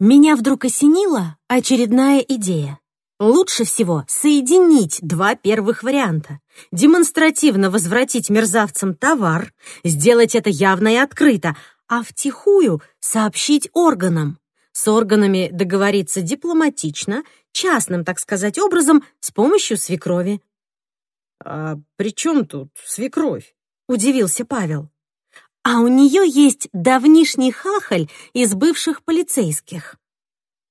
Меня вдруг осенила очередная идея. Лучше всего соединить два первых варианта. Демонстративно возвратить мерзавцам товар, сделать это явно и открыто, а втихую сообщить органам. С органами договориться дипломатично, частным, так сказать, образом, с помощью свекрови. «А при чем тут свекровь?» — удивился Павел. «А у нее есть давнишний хахаль из бывших полицейских.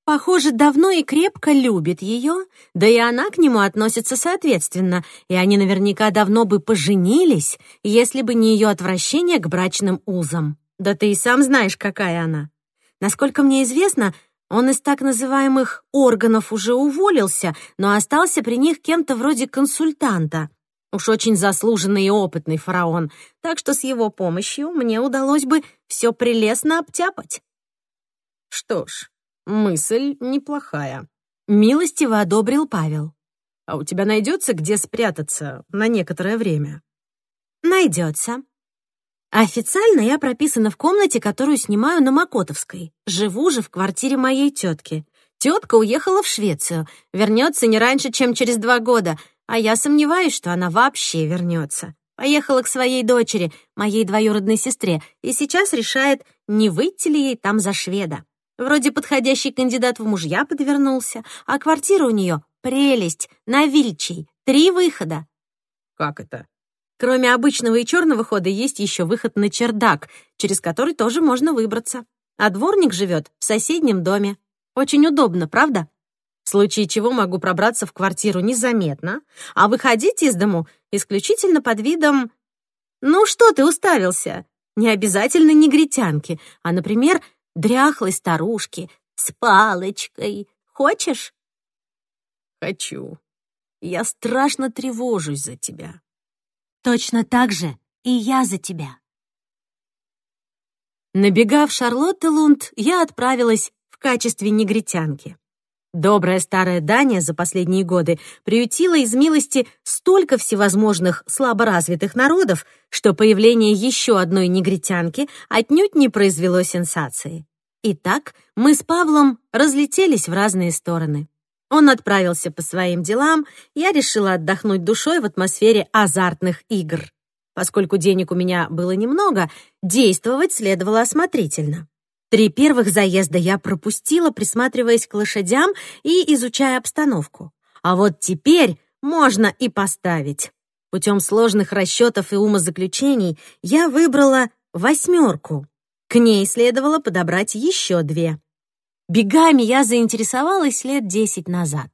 Похоже, давно и крепко любит ее, да и она к нему относится соответственно, и они наверняка давно бы поженились, если бы не ее отвращение к брачным узам. Да ты и сам знаешь, какая она. Насколько мне известно, он из так называемых органов уже уволился, но остался при них кем-то вроде консультанта. Уж очень заслуженный и опытный фараон, так что с его помощью мне удалось бы все прелестно обтяпать. Что ж, мысль неплохая. Милостиво одобрил Павел. А у тебя найдется где спрятаться на некоторое время? Найдется. Официально я прописана в комнате, которую снимаю на Макотовской. Живу же в квартире моей тетки. Тетка уехала в Швецию, вернется не раньше, чем через два года, а я сомневаюсь, что она вообще вернется. Поехала к своей дочери, моей двоюродной сестре, и сейчас решает, не выйти ли ей там за шведа. Вроде подходящий кандидат в мужья подвернулся, а квартира у нее — прелесть, на Вильчей, три выхода. Как это? Кроме обычного и черного хода есть еще выход на чердак, через который тоже можно выбраться. А дворник живет в соседнем доме. Очень удобно, правда? В случае чего могу пробраться в квартиру незаметно, а выходить из дому исключительно под видом... Ну что ты уставился? Не обязательно негритянки, а, например, дряхлой старушки с палочкой. Хочешь? Хочу. Я страшно тревожусь за тебя. Точно так же и я за тебя. Набегав Шарлоттелунд, я отправилась в качестве негритянки. Добрая старая Дания за последние годы приютила из милости столько всевозможных слаборазвитых народов, что появление еще одной негритянки отнюдь не произвело сенсации. Итак, мы с Павлом разлетелись в разные стороны. Он отправился по своим делам, я решила отдохнуть душой в атмосфере азартных игр. Поскольку денег у меня было немного, действовать следовало осмотрительно. Три первых заезда я пропустила, присматриваясь к лошадям и изучая обстановку. А вот теперь можно и поставить. Путем сложных расчетов и умозаключений я выбрала восьмерку. К ней следовало подобрать еще две. Бегами я заинтересовалась лет десять назад.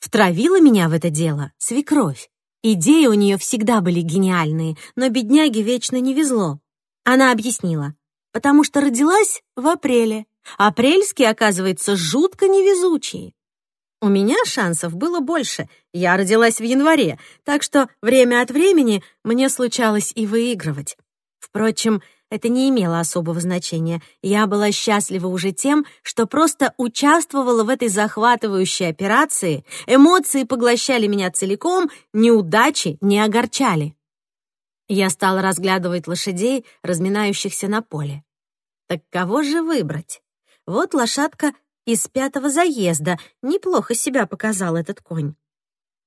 Втравила меня в это дело свекровь. Идеи у нее всегда были гениальные, но бедняге вечно не везло. Она объяснила, потому что родилась в апреле. Апрельские, оказывается, жутко невезучие. У меня шансов было больше, я родилась в январе, так что время от времени мне случалось и выигрывать. Впрочем, это не имело особого значения. Я была счастлива уже тем, что просто участвовала в этой захватывающей операции, эмоции поглощали меня целиком, неудачи не огорчали. Я стала разглядывать лошадей, разминающихся на поле. Так кого же выбрать? Вот лошадка из пятого заезда. Неплохо себя показал этот конь.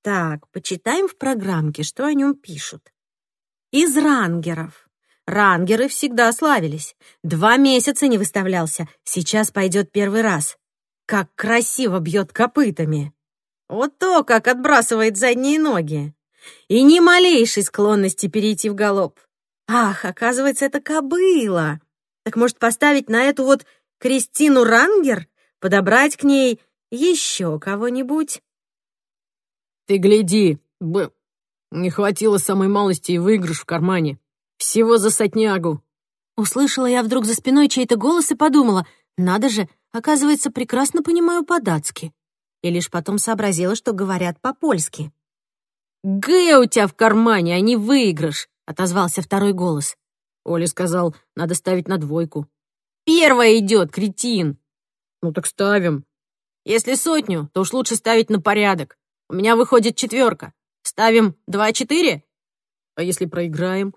Так, почитаем в программке, что о нем пишут. Из рангеров. Рангеры всегда славились. Два месяца не выставлялся, сейчас пойдет первый раз. Как красиво бьет копытами. Вот то, как отбрасывает задние ноги. И ни малейшей склонности перейти в галоп. Ах, оказывается, это кобыла. Так может поставить на эту вот Кристину Рангер? Подобрать к ней еще кого-нибудь? Ты гляди, б... Не хватило самой малости и выигрыш в кармане. Всего за сотнягу!» Услышала я вдруг за спиной чей-то голос и подумала, надо же, оказывается, прекрасно понимаю по-датски. И лишь потом сообразила, что говорят по-польски. «Г у тебя в кармане, а не выигрыш!» — отозвался второй голос. Оля сказал, надо ставить на двойку. «Первая идет, кретин!» «Ну так ставим. Если сотню, то уж лучше ставить на порядок. У меня выходит четверка. Ставим два-четыре? А если проиграем?»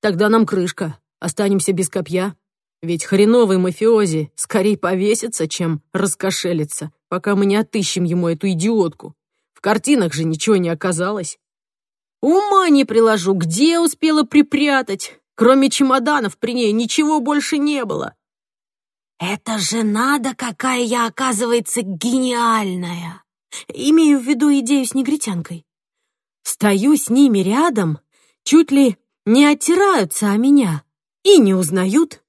Тогда нам крышка. Останемся без копья. Ведь хреновый мафиози скорее повесится, чем раскошелится, пока мы не отыщем ему эту идиотку. В картинах же ничего не оказалось. Ума не приложу, где успела припрятать. Кроме чемоданов при ней ничего больше не было. Это же надо, какая я, оказывается, гениальная. Имею в виду идею с негритянкой. Стою с ними рядом, чуть ли не оттираются о меня и не узнают.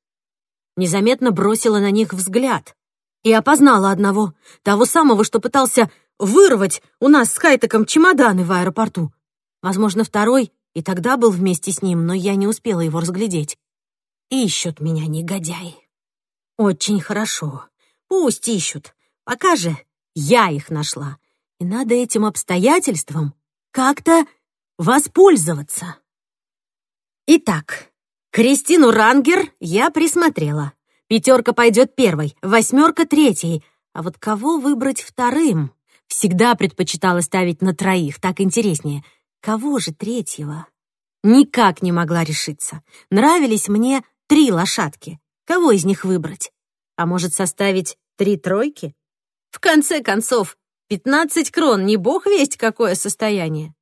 Незаметно бросила на них взгляд и опознала одного, того самого, что пытался вырвать у нас с Хайтеком чемоданы в аэропорту. Возможно, второй и тогда был вместе с ним, но я не успела его разглядеть. Ищут меня негодяи. Очень хорошо. Пусть ищут. Пока же я их нашла. И надо этим обстоятельством как-то воспользоваться. Итак, Кристину Рангер я присмотрела. Пятерка пойдет первой, восьмерка третьей. А вот кого выбрать вторым? Всегда предпочитала ставить на троих, так интереснее. Кого же третьего? Никак не могла решиться. Нравились мне три лошадки. Кого из них выбрать? А может, составить три тройки? В конце концов, пятнадцать крон, не бог весть какое состояние.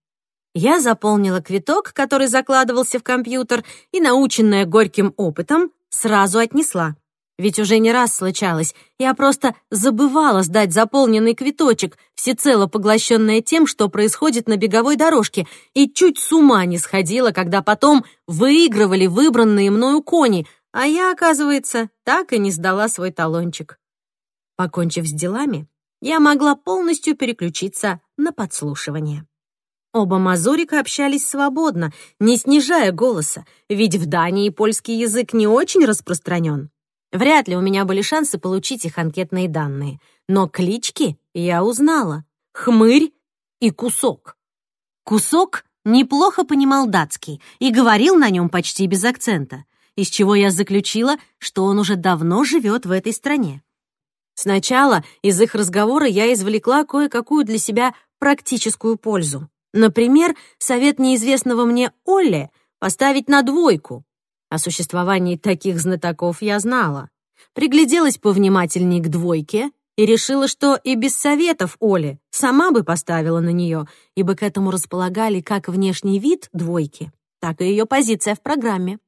Я заполнила квиток, который закладывался в компьютер, и, наученная горьким опытом, сразу отнесла. Ведь уже не раз случалось, я просто забывала сдать заполненный квиточек, всецело поглощенная тем, что происходит на беговой дорожке, и чуть с ума не сходила, когда потом выигрывали выбранные мною кони, а я, оказывается, так и не сдала свой талончик. Покончив с делами, я могла полностью переключиться на подслушивание. Оба мазурика общались свободно, не снижая голоса, ведь в Дании польский язык не очень распространен. Вряд ли у меня были шансы получить их анкетные данные, но клички я узнала — Хмырь и Кусок. Кусок неплохо понимал датский и говорил на нем почти без акцента, из чего я заключила, что он уже давно живет в этой стране. Сначала из их разговора я извлекла кое-какую для себя практическую пользу. Например, совет неизвестного мне Олли поставить на двойку. О существовании таких знатоков я знала. Пригляделась повнимательней к двойке и решила, что и без советов Оли сама бы поставила на нее, ибо к этому располагали как внешний вид двойки, так и ее позиция в программе.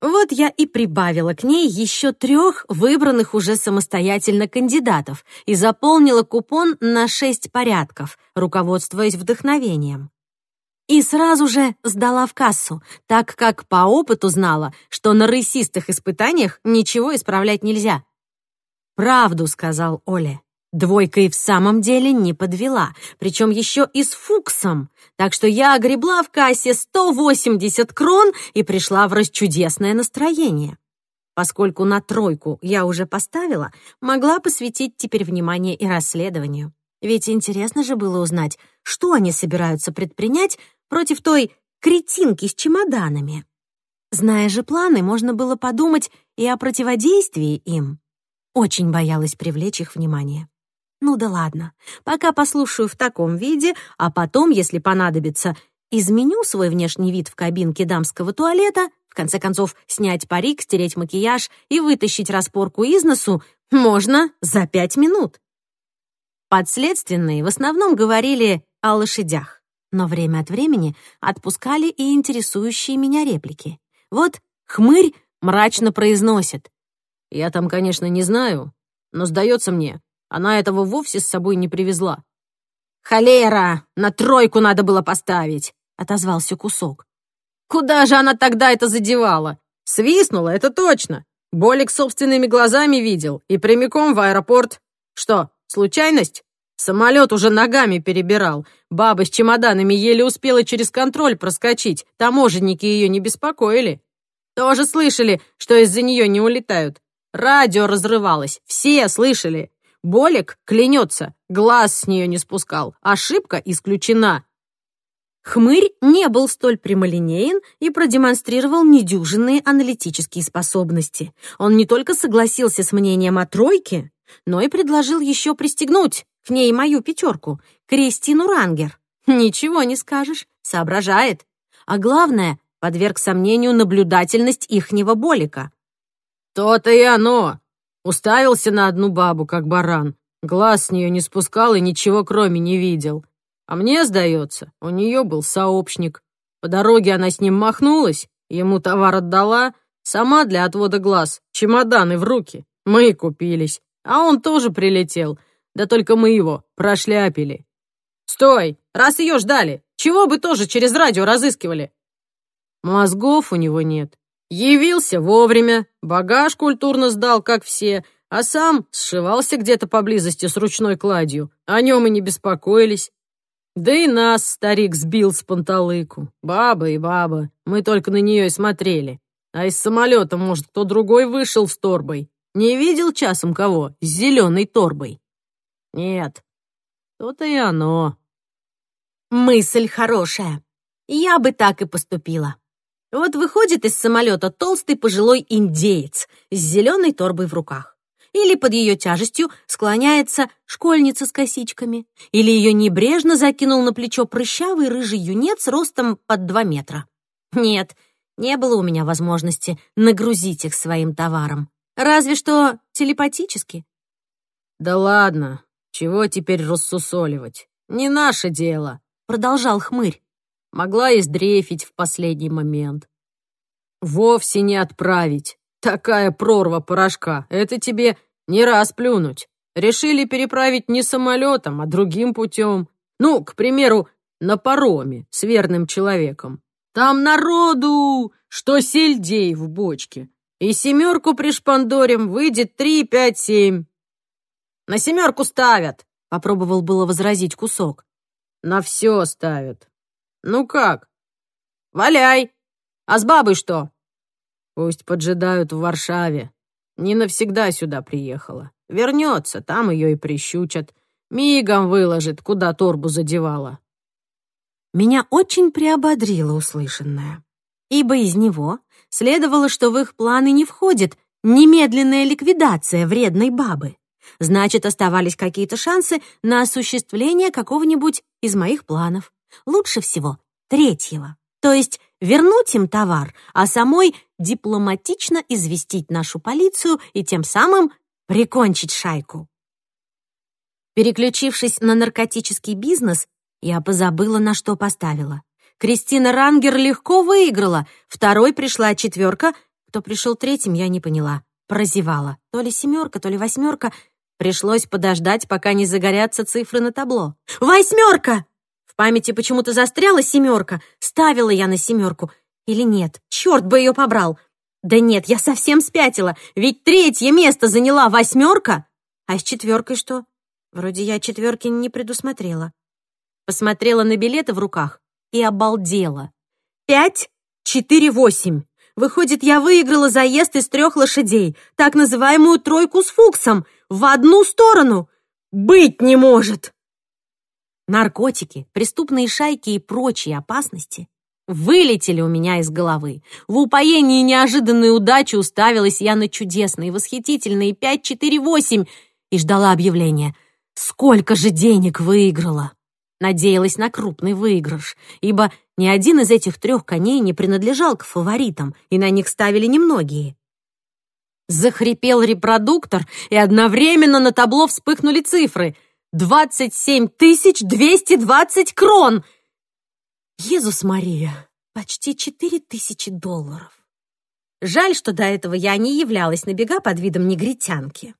Вот я и прибавила к ней еще трех выбранных уже самостоятельно кандидатов и заполнила купон на шесть порядков, руководствуясь вдохновением. И сразу же сдала в кассу, так как по опыту знала, что на рысистых испытаниях ничего исправлять нельзя. «Правду», — сказал Оля. Двойка и в самом деле не подвела, причем еще и с фуксом. Так что я огребла в кассе 180 крон и пришла в расчудесное настроение. Поскольку на тройку я уже поставила, могла посвятить теперь внимание и расследованию. Ведь интересно же было узнать, что они собираются предпринять против той кретинки с чемоданами. Зная же планы, можно было подумать и о противодействии им. Очень боялась привлечь их внимание. Ну да ладно, пока послушаю в таком виде, а потом, если понадобится, изменю свой внешний вид в кабинке дамского туалета, в конце концов, снять парик, стереть макияж и вытащить распорку из носу можно за пять минут. Подследственные в основном говорили о лошадях, но время от времени отпускали и интересующие меня реплики. Вот хмырь мрачно произносит. «Я там, конечно, не знаю, но, сдается мне, она этого вовсе с собой не привезла. «Холера! На тройку надо было поставить!» — отозвался кусок. «Куда же она тогда это задевала? Свистнула, это точно. Болик собственными глазами видел и прямиком в аэропорт. Что, случайность? Самолет уже ногами перебирал. Баба с чемоданами еле успела через контроль проскочить. Таможенники ее не беспокоили. Тоже слышали, что из-за нее не улетают. Радио разрывалось. Все слышали. Болик клянется, глаз с нее не спускал. Ошибка исключена. Хмырь не был столь прямолинеен и продемонстрировал недюжинные аналитические способности. Он не только согласился с мнением о тройке, но и предложил еще пристегнуть к ней мою пятерку, Кристину Рангер. Ничего не скажешь, соображает. А главное, подверг сомнению наблюдательность ихнего Болика. То-то и оно. Уставился на одну бабу, как баран. Глаз с нее не спускал и ничего кроме не видел. А мне, сдается, у нее был сообщник. По дороге она с ним махнулась, ему товар отдала, сама для отвода глаз, чемоданы в руки. Мы и купились. А он тоже прилетел. Да только мы его прошляпили. Стой! Раз ее ждали, чего бы тоже через радио разыскивали? Мозгов у него нет. Явился вовремя, багаж культурно сдал, как все, а сам сшивался где-то поблизости с ручной кладью. О нем и не беспокоились. Да и нас старик сбил с панталыку. Баба и баба. Мы только на нее и смотрели. А из самолета, может, кто другой вышел с торбой. Не видел часом кого с зеленой торбой? Нет. То-то и оно. Мысль хорошая. Я бы так и поступила. Вот выходит из самолета толстый пожилой индеец с зеленой торбой в руках. Или под ее тяжестью склоняется школьница с косичками. Или ее небрежно закинул на плечо прыщавый рыжий юнец ростом под два метра. Нет, не было у меня возможности нагрузить их своим товаром. Разве что телепатически. «Да ладно, чего теперь рассусоливать? Не наше дело», — продолжал хмырь. Могла и сдрефить в последний момент. Вовсе не отправить. Такая прорва порошка. Это тебе не раз плюнуть. Решили переправить не самолетом, а другим путем. Ну, к примеру, на пароме с верным человеком. Там народу, что сельдей в бочке. И семерку пришпандорим, выйдет три, пять, семь. На семерку ставят, попробовал было возразить кусок. На все ставят. «Ну как?» «Валяй! А с бабой что?» «Пусть поджидают в Варшаве. Не навсегда сюда приехала. Вернется, там ее и прищучат. Мигом выложит, куда торбу задевала». Меня очень приободрило услышанное, ибо из него следовало, что в их планы не входит немедленная ликвидация вредной бабы. Значит, оставались какие-то шансы на осуществление какого-нибудь из моих планов. Лучше всего третьего. То есть вернуть им товар, а самой дипломатично известить нашу полицию и тем самым прикончить шайку. Переключившись на наркотический бизнес, я позабыла, на что поставила. Кристина Рангер легко выиграла, второй пришла четверка, кто пришел третьим, я не поняла. Прозевала. То ли семерка, то ли восьмерка. Пришлось подождать, пока не загорятся цифры на табло. «Восьмерка!» В памяти почему-то застряла семерка. Ставила я на семерку. Или нет? Черт бы ее побрал. Да нет, я совсем спятила. Ведь третье место заняла восьмерка. А с четверкой что? Вроде я четверки не предусмотрела. Посмотрела на билеты в руках и обалдела. Пять, четыре, восемь. Выходит, я выиграла заезд из трех лошадей, так называемую тройку с фуксом, в одну сторону. Быть не может! Наркотики, преступные шайки и прочие опасности вылетели у меня из головы. В упоении неожиданной удачи уставилась я на чудесные, восхитительные 5-4-8 и ждала объявления. Сколько же денег выиграла? Надеялась на крупный выигрыш, ибо ни один из этих трех коней не принадлежал к фаворитам, и на них ставили немногие. Захрипел репродуктор, и одновременно на табло вспыхнули цифры — Двадцать семь тысяч двести двадцать крон! Езус Мария, почти четыре тысячи долларов. Жаль, что до этого я не являлась на бега под видом негритянки.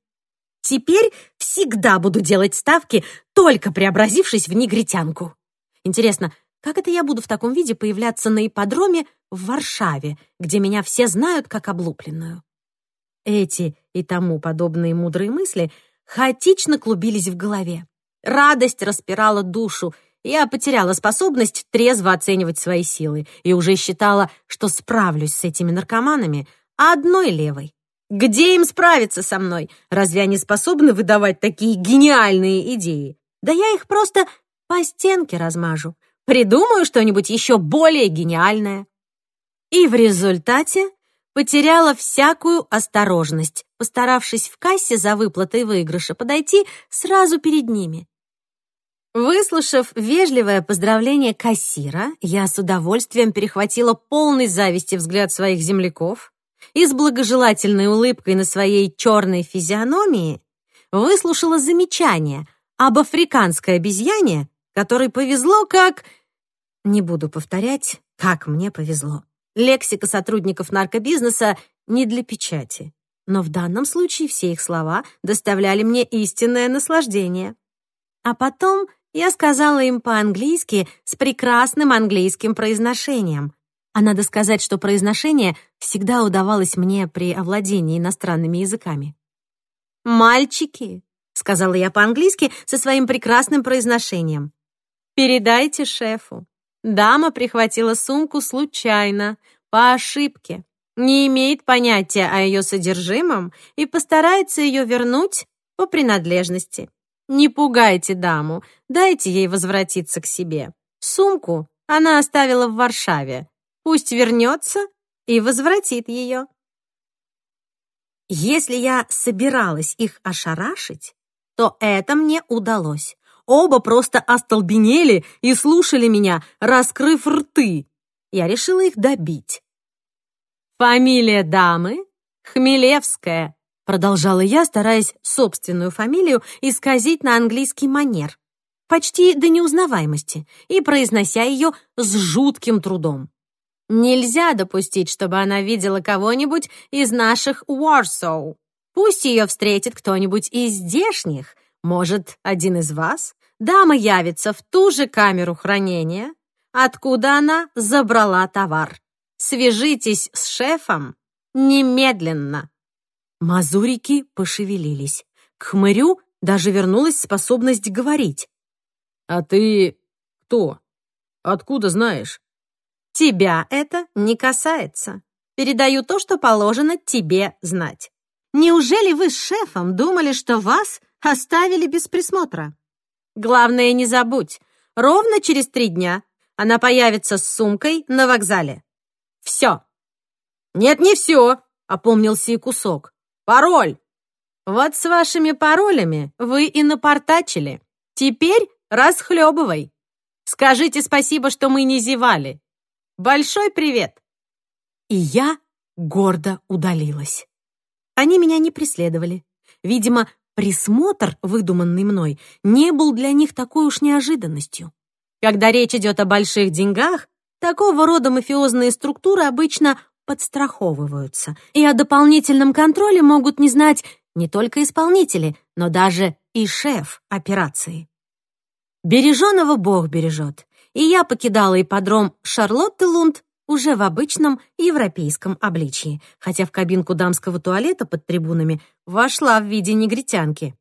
Теперь всегда буду делать ставки, только преобразившись в негритянку. Интересно, как это я буду в таком виде появляться на ипподроме в Варшаве, где меня все знают как облупленную? Эти и тому подобные мудрые мысли — хаотично клубились в голове. Радость распирала душу. Я потеряла способность трезво оценивать свои силы и уже считала, что справлюсь с этими наркоманами одной левой. Где им справиться со мной? Разве они способны выдавать такие гениальные идеи? Да я их просто по стенке размажу. Придумаю что-нибудь еще более гениальное. И в результате потеряла всякую осторожность, постаравшись в кассе за выплатой выигрыша подойти сразу перед ними. Выслушав вежливое поздравление кассира, я с удовольствием перехватила полный зависти взгляд своих земляков и с благожелательной улыбкой на своей черной физиономии выслушала замечание об африканской обезьяне, которой повезло как... Не буду повторять, как мне повезло. Лексика сотрудников наркобизнеса не для печати. Но в данном случае все их слова доставляли мне истинное наслаждение. А потом я сказала им по-английски с прекрасным английским произношением. А надо сказать, что произношение всегда удавалось мне при овладении иностранными языками. «Мальчики», — сказала я по-английски со своим прекрасным произношением, «передайте шефу. Дама прихватила сумку случайно, по ошибке, не имеет понятия о ее содержимом и постарается ее вернуть по принадлежности. Не пугайте даму, дайте ей возвратиться к себе. Сумку она оставила в Варшаве. Пусть вернется и возвратит ее. Если я собиралась их ошарашить, то это мне удалось. Оба просто остолбенели и слушали меня, раскрыв рты. Я решила их добить. «Фамилия дамы? Хмелевская», продолжала я, стараясь собственную фамилию исказить на английский манер, почти до неузнаваемости, и произнося ее с жутким трудом. Нельзя допустить, чтобы она видела кого-нибудь из наших Warsaw. Пусть ее встретит кто-нибудь из здешних, может, один из вас. Дама явится в ту же камеру хранения, откуда она забрала товар. Свяжитесь с шефом немедленно. Мазурики пошевелились. К хмырю даже вернулась способность говорить. «А ты кто? Откуда знаешь?» «Тебя это не касается. Передаю то, что положено тебе знать. Неужели вы с шефом думали, что вас оставили без присмотра? Главное, не забудь, ровно через три дня она появится с сумкой на вокзале. Все. Нет, не все, опомнился и кусок. Пароль. Вот с вашими паролями вы и напортачили. Теперь расхлебывай. Скажите спасибо, что мы не зевали. Большой привет. И я гордо удалилась. Они меня не преследовали. Видимо, присмотр, выдуманный мной, не был для них такой уж неожиданностью. Когда речь идет о больших деньгах, такого рода мафиозные структуры обычно подстраховываются, и о дополнительном контроле могут не знать не только исполнители, но даже и шеф операции. Береженого Бог бережет, и я покидала ипподром Шарлотты Лунд уже в обычном европейском обличии, хотя в кабинку дамского туалета под трибунами вошла в виде негритянки.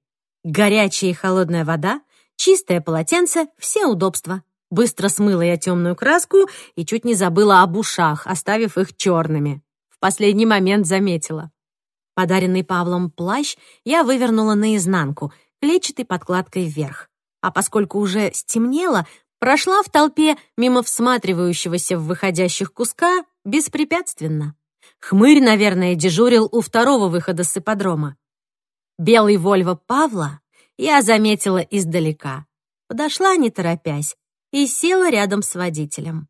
Горячая и холодная вода, чистое полотенце, все удобства. Быстро смыла я темную краску и чуть не забыла об ушах, оставив их черными. В последний момент заметила. Подаренный Павлом плащ я вывернула наизнанку, клетчатой подкладкой вверх. А поскольку уже стемнело, Прошла в толпе мимо всматривающегося в выходящих куска беспрепятственно. Хмырь, наверное, дежурил у второго выхода с ипподрома. Белый Вольво Павла я заметила издалека. Подошла, не торопясь, и села рядом с водителем.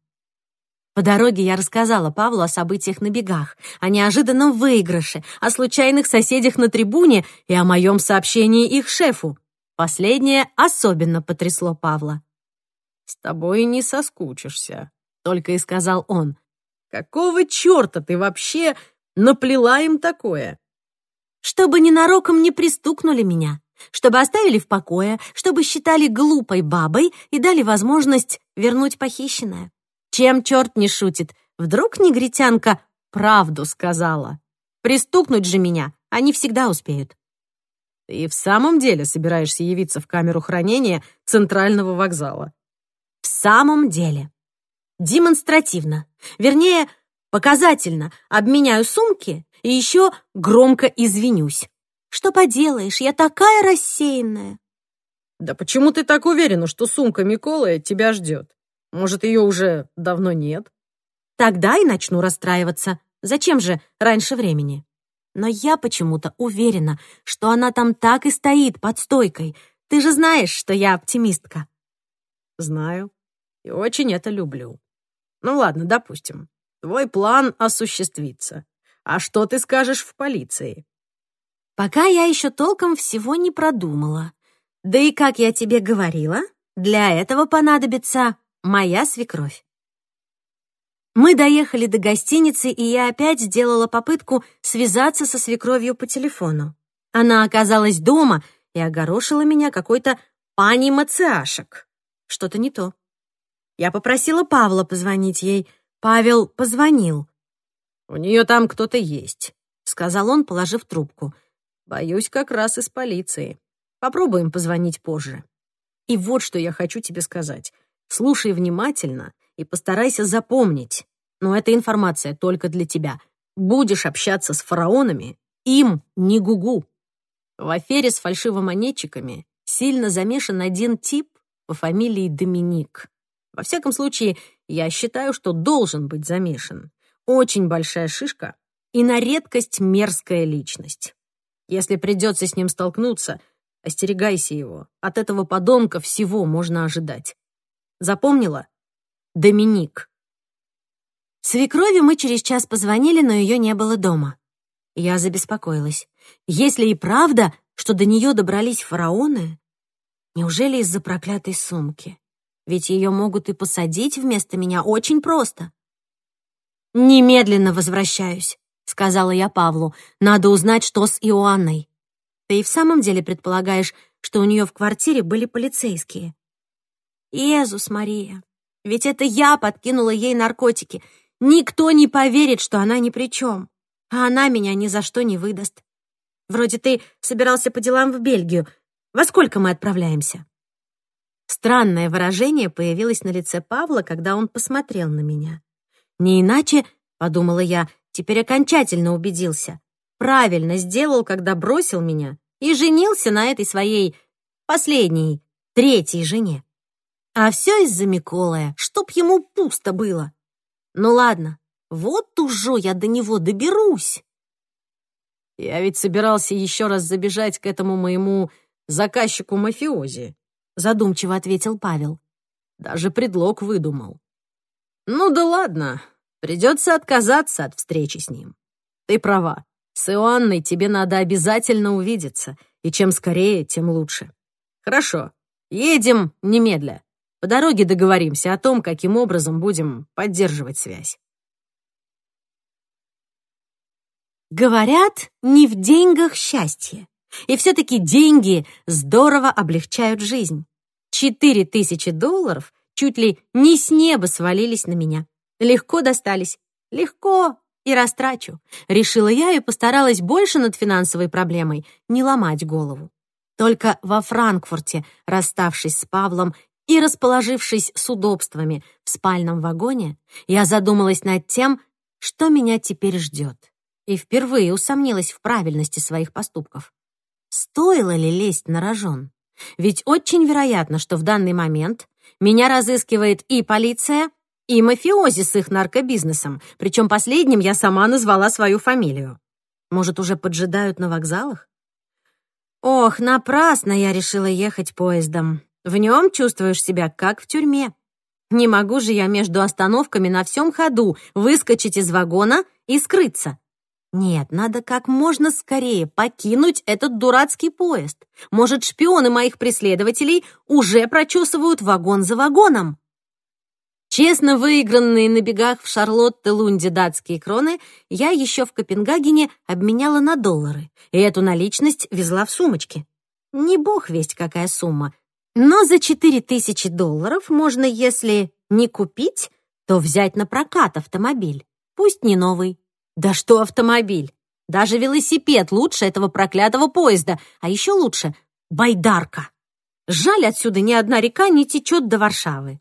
По дороге я рассказала Павлу о событиях на бегах, о неожиданном выигрыше, о случайных соседях на трибуне и о моем сообщении их шефу. Последнее особенно потрясло Павла. «С тобой не соскучишься», — только и сказал он. «Какого черта ты вообще наплела им такое?» «Чтобы ненароком не пристукнули меня, чтобы оставили в покое, чтобы считали глупой бабой и дали возможность вернуть похищенное. Чем черт не шутит, вдруг негритянка правду сказала. Пристукнуть же меня они всегда успеют». «Ты в самом деле собираешься явиться в камеру хранения Центрального вокзала?» В самом деле. Демонстративно. Вернее, показательно обменяю сумки и еще громко извинюсь. Что поделаешь, я такая рассеянная. Да почему ты так уверена, что сумка Миколы тебя ждет? Может, ее уже давно нет? Тогда и начну расстраиваться. Зачем же раньше времени? Но я почему-то уверена, что она там так и стоит под стойкой. Ты же знаешь, что я оптимистка. Знаю. И очень это люблю. Ну ладно, допустим. Твой план осуществится. А что ты скажешь в полиции?» «Пока я еще толком всего не продумала. Да и, как я тебе говорила, для этого понадобится моя свекровь». Мы доехали до гостиницы, и я опять сделала попытку связаться со свекровью по телефону. Она оказалась дома и огорошила меня какой-то пани Мациашек. Что-то не то. Я попросила Павла позвонить ей. Павел позвонил. «У нее там кто-то есть», — сказал он, положив трубку. «Боюсь, как раз из полиции. Попробуем позвонить позже. И вот что я хочу тебе сказать. Слушай внимательно и постарайся запомнить. Но эта информация только для тебя. Будешь общаться с фараонами, им не гугу. В афере с фальшивомонетчиками сильно замешан один тип по фамилии Доминик. Во всяком случае, я считаю, что должен быть замешан. Очень большая шишка и на редкость мерзкая личность. Если придется с ним столкнуться, остерегайся его. От этого подонка всего можно ожидать. Запомнила? Доминик. Свекрови мы через час позвонили, но ее не было дома. Я забеспокоилась. Если и правда, что до нее добрались фараоны, неужели из-за проклятой сумки? Ведь ее могут и посадить вместо меня очень просто. «Немедленно возвращаюсь», — сказала я Павлу. «Надо узнать, что с Иоанной». «Ты и в самом деле предполагаешь, что у нее в квартире были полицейские?» «Иисус Мария, ведь это я подкинула ей наркотики. Никто не поверит, что она ни при чем, а она меня ни за что не выдаст. Вроде ты собирался по делам в Бельгию. Во сколько мы отправляемся?» Странное выражение появилось на лице Павла, когда он посмотрел на меня. Не иначе, подумала я, теперь окончательно убедился. Правильно сделал, когда бросил меня и женился на этой своей последней, третьей жене. А все из-за Миколая, чтоб ему пусто было. Ну ладно, вот уже я до него доберусь. Я ведь собирался еще раз забежать к этому моему заказчику-мафиози, — задумчиво ответил Павел. Даже предлог выдумал. «Ну да ладно, придется отказаться от встречи с ним. Ты права, с Иоанной тебе надо обязательно увидеться, и чем скорее, тем лучше. Хорошо, едем немедля. По дороге договоримся о том, каким образом будем поддерживать связь». Говорят, не в деньгах счастье. И все-таки деньги здорово облегчают жизнь. Четыре тысячи долларов чуть ли не с неба свалились на меня. Легко достались. Легко и растрачу. Решила я и постаралась больше над финансовой проблемой не ломать голову. Только во Франкфурте, расставшись с Павлом и расположившись с удобствами в спальном вагоне, я задумалась над тем, что меня теперь ждет. И впервые усомнилась в правильности своих поступков. Стоило ли лезть на рожон? Ведь очень вероятно, что в данный момент меня разыскивает и полиция, и мафиози с их наркобизнесом, причем последним я сама назвала свою фамилию. Может, уже поджидают на вокзалах? Ох, напрасно я решила ехать поездом. В нем чувствуешь себя как в тюрьме. Не могу же я между остановками на всем ходу выскочить из вагона и скрыться. Нет, надо как можно скорее покинуть этот дурацкий поезд. Может, шпионы моих преследователей уже прочесывают вагон за вагоном. Честно выигранные на бегах в Шарлотте-Лунде датские кроны я еще в Копенгагене обменяла на доллары, и эту наличность везла в сумочке. Не бог весть какая сумма, но за четыре тысячи долларов можно, если не купить, то взять на прокат автомобиль, пусть не новый. Да что автомобиль? Даже велосипед лучше этого проклятого поезда, а еще лучше — байдарка. Жаль, отсюда ни одна река не течет до Варшавы.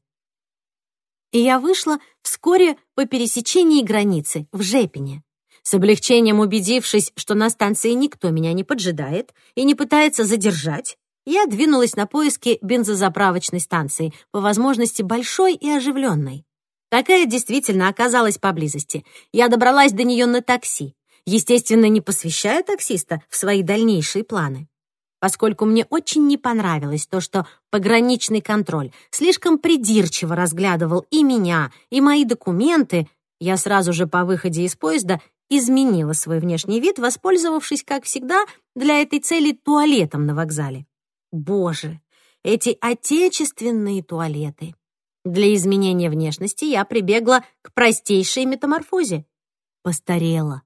И я вышла вскоре по пересечении границы, в Жепине. С облегчением убедившись, что на станции никто меня не поджидает и не пытается задержать, я двинулась на поиски бензозаправочной станции, по возможности большой и оживленной. Такая действительно оказалась поблизости. Я добралась до нее на такси. Естественно, не посвящая таксиста в свои дальнейшие планы. Поскольку мне очень не понравилось то, что пограничный контроль слишком придирчиво разглядывал и меня, и мои документы, я сразу же по выходе из поезда изменила свой внешний вид, воспользовавшись, как всегда, для этой цели туалетом на вокзале. Боже, эти отечественные туалеты. Для изменения внешности я прибегла к простейшей метаморфозе. Постарела.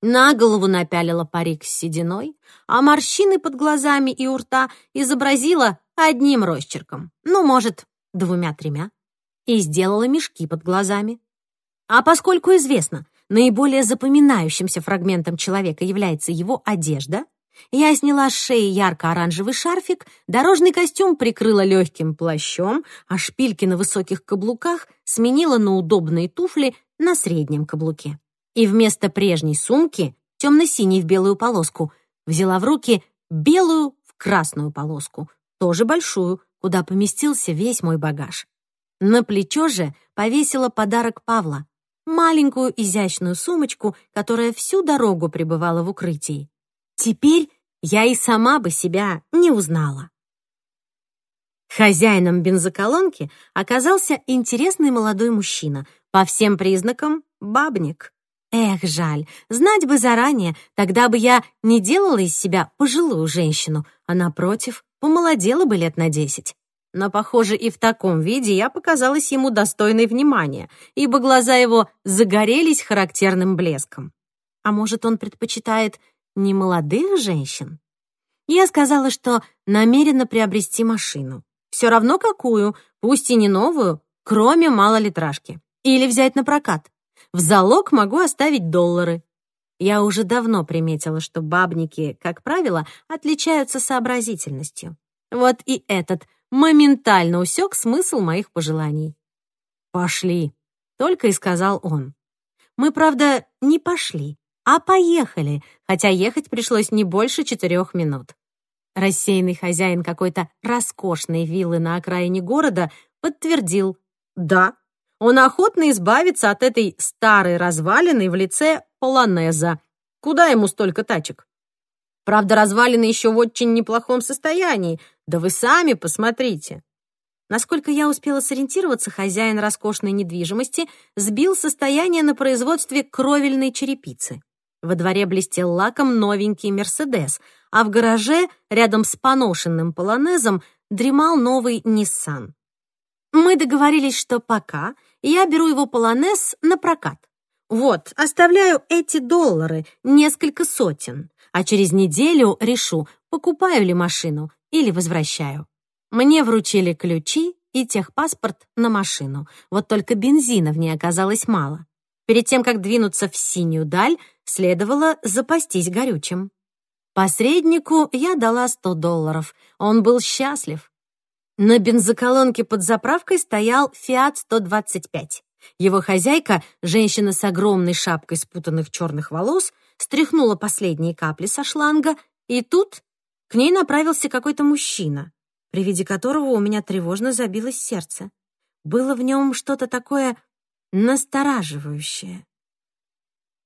На голову напялила парик с сединой, а морщины под глазами и у рта изобразила одним росчерком, ну, может, двумя-тремя, и сделала мешки под глазами. А поскольку известно, наиболее запоминающимся фрагментом человека является его одежда, я сняла с шеи ярко-оранжевый шарфик, дорожный костюм прикрыла легким плащом, а шпильки на высоких каблуках сменила на удобные туфли на среднем каблуке и вместо прежней сумки, темно-синей в белую полоску, взяла в руки белую в красную полоску, тоже большую, куда поместился весь мой багаж. На плечо же повесила подарок Павла, маленькую изящную сумочку, которая всю дорогу пребывала в укрытии. Теперь я и сама бы себя не узнала. Хозяином бензоколонки оказался интересный молодой мужчина, по всем признакам бабник. Эх, жаль, знать бы заранее, тогда бы я не делала из себя пожилую женщину, а, напротив, помолодела бы лет на десять. Но, похоже, и в таком виде я показалась ему достойной внимания, ибо глаза его загорелись характерным блеском. А может, он предпочитает не молодых женщин? Я сказала, что намерена приобрести машину. Все равно какую, пусть и не новую, кроме малолитражки. Или взять на прокат. В залог могу оставить доллары. Я уже давно приметила, что бабники, как правило, отличаются сообразительностью. Вот и этот моментально усек смысл моих пожеланий. «Пошли», — только и сказал он. Мы, правда, не пошли, а поехали, хотя ехать пришлось не больше четырех минут. Рассеянный хозяин какой-то роскошной виллы на окраине города подтвердил «Да, он охотно избавится от этой старой развалины в лице полонеза. Куда ему столько тачек? Правда, развалины еще в очень неплохом состоянии. Да вы сами посмотрите. Насколько я успела сориентироваться, хозяин роскошной недвижимости сбил состояние на производстве кровельной черепицы. Во дворе блестел лаком новенький «Мерседес», а в гараже, рядом с поношенным полонезом, дремал новый «Ниссан». Мы договорились, что пока я беру его полонез на прокат. Вот, оставляю эти доллары, несколько сотен, а через неделю решу, покупаю ли машину или возвращаю. Мне вручили ключи и техпаспорт на машину, вот только бензина в ней оказалось мало. Перед тем, как двинуться в синюю даль, следовало запастись горючим. Посреднику я дала 100 долларов. Он был счастлив. На бензоколонке под заправкой стоял «Фиат 125». Его хозяйка, женщина с огромной шапкой спутанных черных волос, стряхнула последние капли со шланга, и тут к ней направился какой-то мужчина, при виде которого у меня тревожно забилось сердце. Было в нем что-то такое настораживающее.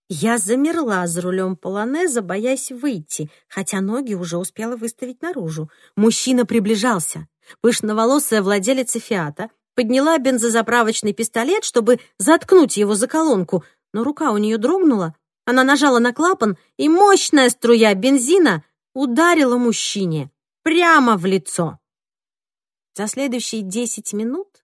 Я замерла за рулем полонеза, боясь выйти, хотя ноги уже успела выставить наружу. Мужчина приближался. Пышноволосая владелица «Фиата» подняла бензозаправочный пистолет, чтобы заткнуть его за колонку, но рука у нее дрогнула, она нажала на клапан, и мощная струя бензина ударила мужчине прямо в лицо. За следующие десять минут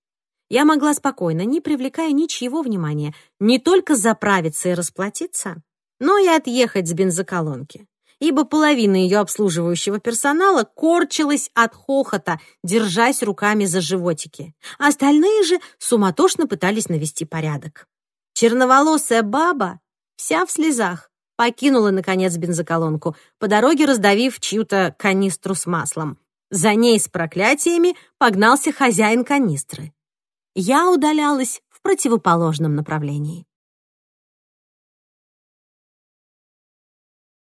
я могла спокойно, не привлекая ничьего внимания, не только заправиться и расплатиться, но и отъехать с бензоколонки ибо половина ее обслуживающего персонала корчилась от хохота, держась руками за животики. Остальные же суматошно пытались навести порядок. Черноволосая баба, вся в слезах, покинула, наконец, бензоколонку, по дороге раздавив чью-то канистру с маслом. За ней с проклятиями погнался хозяин канистры. Я удалялась в противоположном направлении.